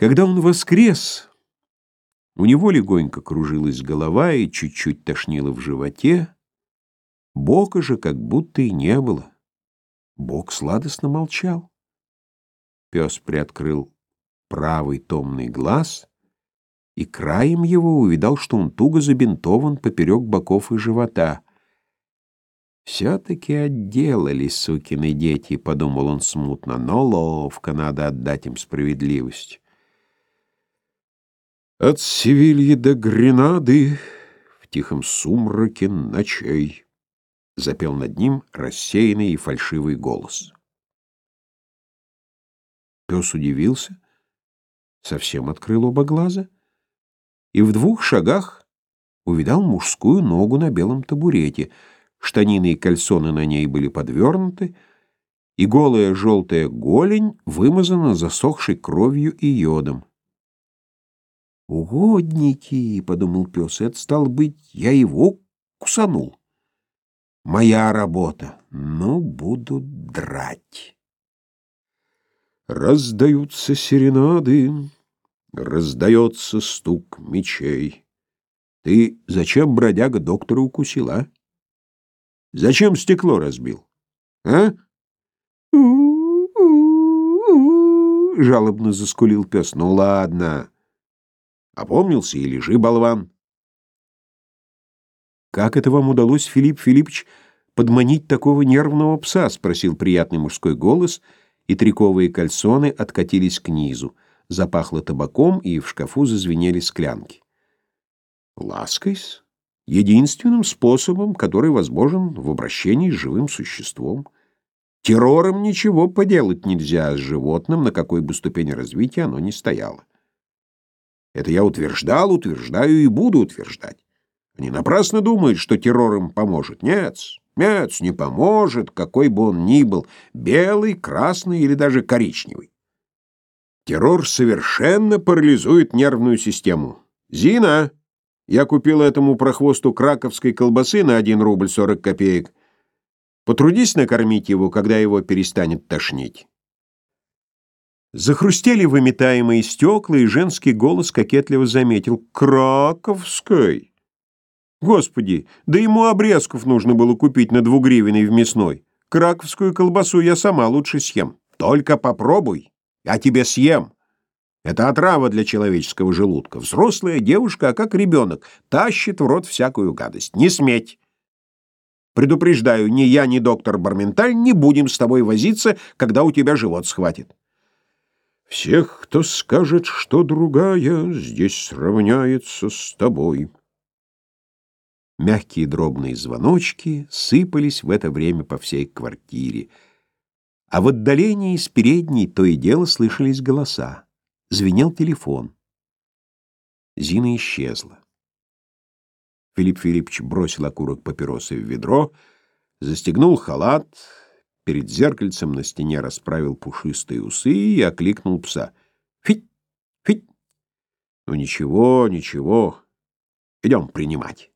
Когда он воскрес, у него легонько кружилась голова и чуть-чуть тошнило в животе. Бока же как будто и не было. Бог сладостно молчал. Пес приоткрыл правый томный глаз и краем его увидал, что он туго забинтован поперек боков и живота. «Все-таки отделались, сукины дети», — подумал он смутно, — «но ловко надо отдать им справедливость». От Севильи до Гренады в тихом сумраке ночей запел над ним рассеянный и фальшивый голос. Пес удивился, совсем открыл оба глаза и в двух шагах увидал мужскую ногу на белом табурете. Штанины и кальсоны на ней были подвернуты, и голая желтая голень вымазана засохшей кровью и йодом. «Угодники!» — подумал пес. «Это, стало быть, я его кусанул. Моя работа. Ну, буду драть». Раздаются серенады, раздается стук мечей. Ты зачем, бродяга, доктора укусил, а? Зачем стекло разбил? А? жалобно заскулил пес. Ну ладно. Опомнился и лежи, болван. «Как это вам удалось, Филипп Филиппович, подманить такого нервного пса?» — спросил приятный мужской голос, и триковые кальсоны откатились к низу. Запахло табаком, и в шкафу зазвенели склянки. «Лаской-с. Единственным способом, который возможен в обращении с живым существом. Террором ничего поделать нельзя с животным, на какой бы ступени развития оно ни стояло. Это я утверждал, утверждаю и буду утверждать. Они напрасно думают, что террор им поможет. Нет, нет, не поможет, какой бы он ни был, белый, красный или даже коричневый. Террор совершенно парализует нервную систему. Зина, я купил этому прохвосту краковской колбасы на 1 рубль 40 копеек. Потрудись накормить его, когда его перестанет тошнить. Захрустели выметаемые стекла, и женский голос кокетливо заметил «Краковской!» Господи, да ему обрезков нужно было купить на двугривенной в мясной. Краковскую колбасу я сама лучше съем. Только попробуй, я тебе съем. Это отрава для человеческого желудка. Взрослая девушка, а как ребенок, тащит в рот всякую гадость. Не сметь. Предупреждаю, ни я, ни доктор Барменталь не будем с тобой возиться, когда у тебя живот схватит. Всех, кто скажет, что другая, здесь сравняется с тобой. Мягкие дробные звоночки сыпались в это время по всей квартире, а в отдалении с передней то и дело слышались голоса. Звенел телефон. Зина исчезла. Филипп Филиппович бросил окурок папиросы в ведро, застегнул халат, перед зеркальцем на стене расправил пушистые усы и окликнул пса. «Фить! Фить!» «Ну ничего, ничего. Идем принимать».